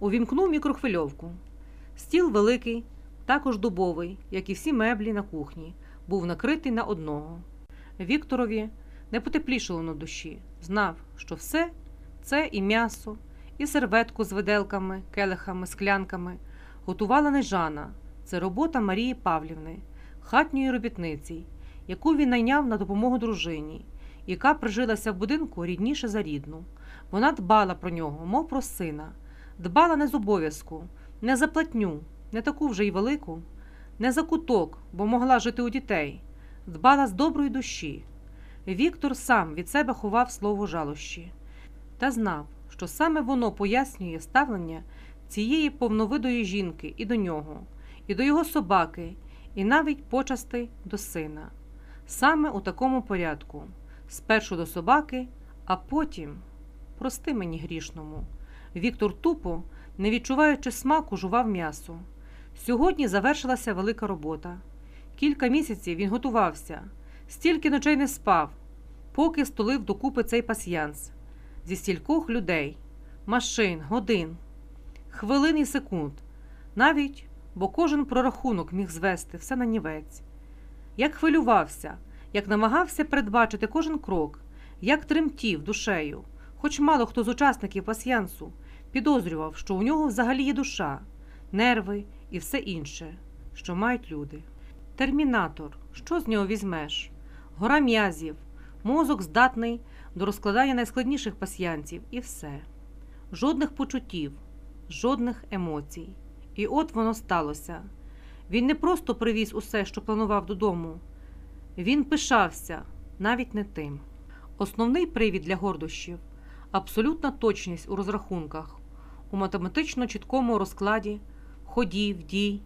Увімкнув мікрохвильовку. Стіл великий, також дубовий, як і всі меблі на кухні, був накритий на одного. Вікторові не потеплішало на душі, знав, що все це і м'ясо, і серветку з виделками, келихами, склянками готувала не Жана. Це робота Марії Павлівни, хатньої робітниці, яку він найняв на допомогу дружині, яка прижилася в будинку рідніше за рідну. Вона дбала про нього, мов про сина, дбала не з обов'язку, не за платню, не таку вже й велику, не за куток, бо могла жити у дітей, дбала з доброї душі. Віктор сам від себе ховав слово жалощі та знав, що саме воно пояснює ставлення цієї повновидої жінки і до нього, і до його собаки, і навіть почасти до сина. Саме у такому порядку спершу до собаки, а потім, прости мені грішному, Віктор тупо, не відчуваючи смаку, жував м'ясо. Сьогодні завершилася велика робота. Кілька місяців він готувався, стільки ночей не спав, поки столив докупи цей пасьянс зі стількох людей, машин, годин, хвилин і секунд, навіть бо кожен прорахунок міг звести все на нівець. Як хвилювався, як намагався передбачити кожен крок, як тремтів душею, хоч мало хто з учасників пасьянсу підозрював, що у нього взагалі є душа, нерви і все інше, що мають люди. Термінатор, що з нього візьмеш? Гора м'язів, мозок здатний до розкладання найскладніших пасьянців і все. Жодних почуттів, жодних емоцій. І от воно сталося. Він не просто привіз усе, що планував додому, він пишався навіть не тим. Основний привід для гордощів абсолютна точність у розрахунках, у математично чіткому розкладі ходів, дій,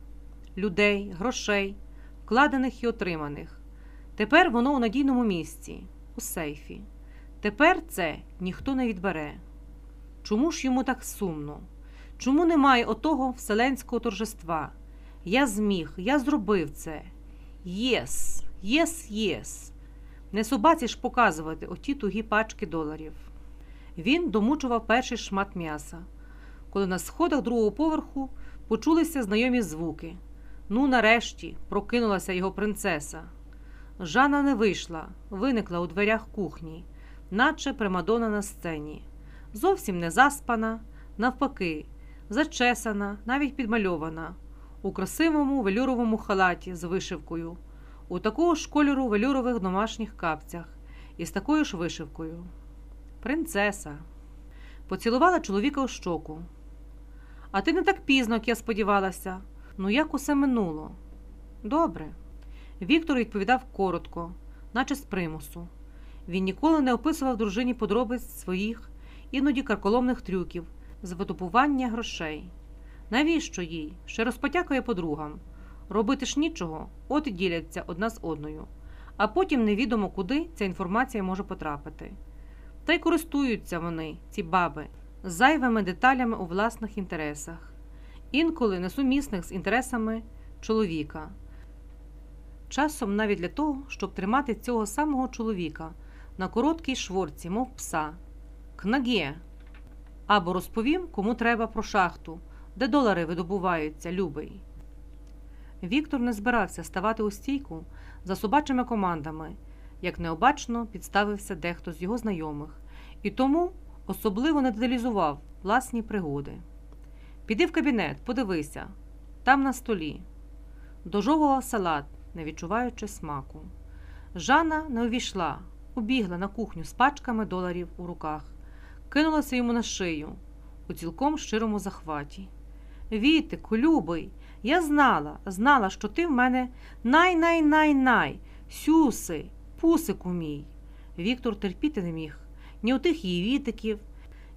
людей, грошей, вкладених і отриманих. Тепер воно у надійному місці, у сейфі. Тепер це ніхто не відбере. Чому ж йому так сумно? Чому немає отого вселенського торжества? Я зміг, я зробив це. Yes, yes, yes. Не собаці ж показувати оті тугі пачки доларів. Він домучував перший шмат м'яса, коли на сходах другого поверху почулися знайомі звуки. Ну, нарешті, прокинулася його принцеса. Жанна не вийшла, виникла у дверях кухні, наче примадона на сцені. Зовсім не заспана, навпаки, зачесана, навіть підмальована, у красивому велюровому халаті з вишивкою, у такого ж кольору велюрових домашніх капцях і з такою ж вишивкою. Принцеса. Поцілувала чоловіка у щоку. А ти не так пізно, як я сподівалася. Ну, як усе минуло? Добре. Віктор відповідав коротко, наче з примусу. Він ніколи не описував дружині подробиць своїх, іноді карколомних трюків, з видобування грошей. Навіщо їй? Ще розпотякує подругам. Робити ж нічого, от і діляться одна з одною, а потім невідомо куди ця інформація може потрапити. Та й користуються вони, ці баби, зайвими деталями у власних інтересах, інколи несумісних з інтересами чоловіка. Часом навіть для того, щоб тримати цього самого чоловіка на короткій шворці, мов пса, кнаге, або розповім, кому треба про шахту, де долари видобуваються, любий. Віктор не збирався ставати у стійку за собачими командами, як необачно підставився дехто з його знайомих, і тому особливо не деталізував власні пригоди. Піди в кабінет, подивися, там на столі. Дожовував салат, не відчуваючи смаку. Жанна не увійшла, убігла на кухню з пачками доларів у руках, кинулася йому на шию у цілком щирому захваті. Вітику, любий, я знала, знала, що ти в мене най-най-най-най, сюси, пусику мій. Віктор терпіти не міг ні у тих її вітиків,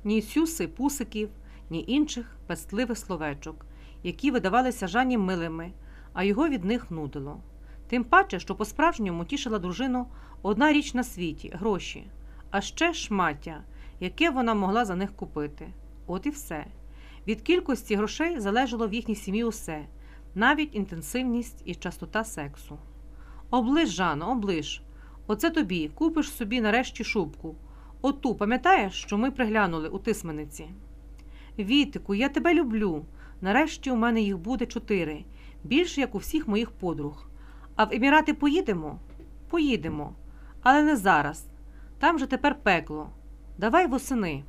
ні сюси, пусиків, ні інших пестливих словечок, які видавалися Жанні милими, а його від них нудило. Тим паче, що по-справжньому тішила дружину одна річ на світі гроші, а ще шмаття, яке вона могла за них купити. От і все. Від кількості грошей залежало в їхній сім'ї усе, навіть інтенсивність і частота сексу. Оближ, Жано, оближ. Оце тобі, купиш собі нарешті шубку. Оту, пам'ятаєш, що ми приглянули у тисмениці? Вітику, я тебе люблю. Нарешті у мене їх буде чотири, більше, як у всіх моїх подруг. А в Емірати поїдемо? Поїдемо. Але не зараз. Там же тепер пекло. Давай восени.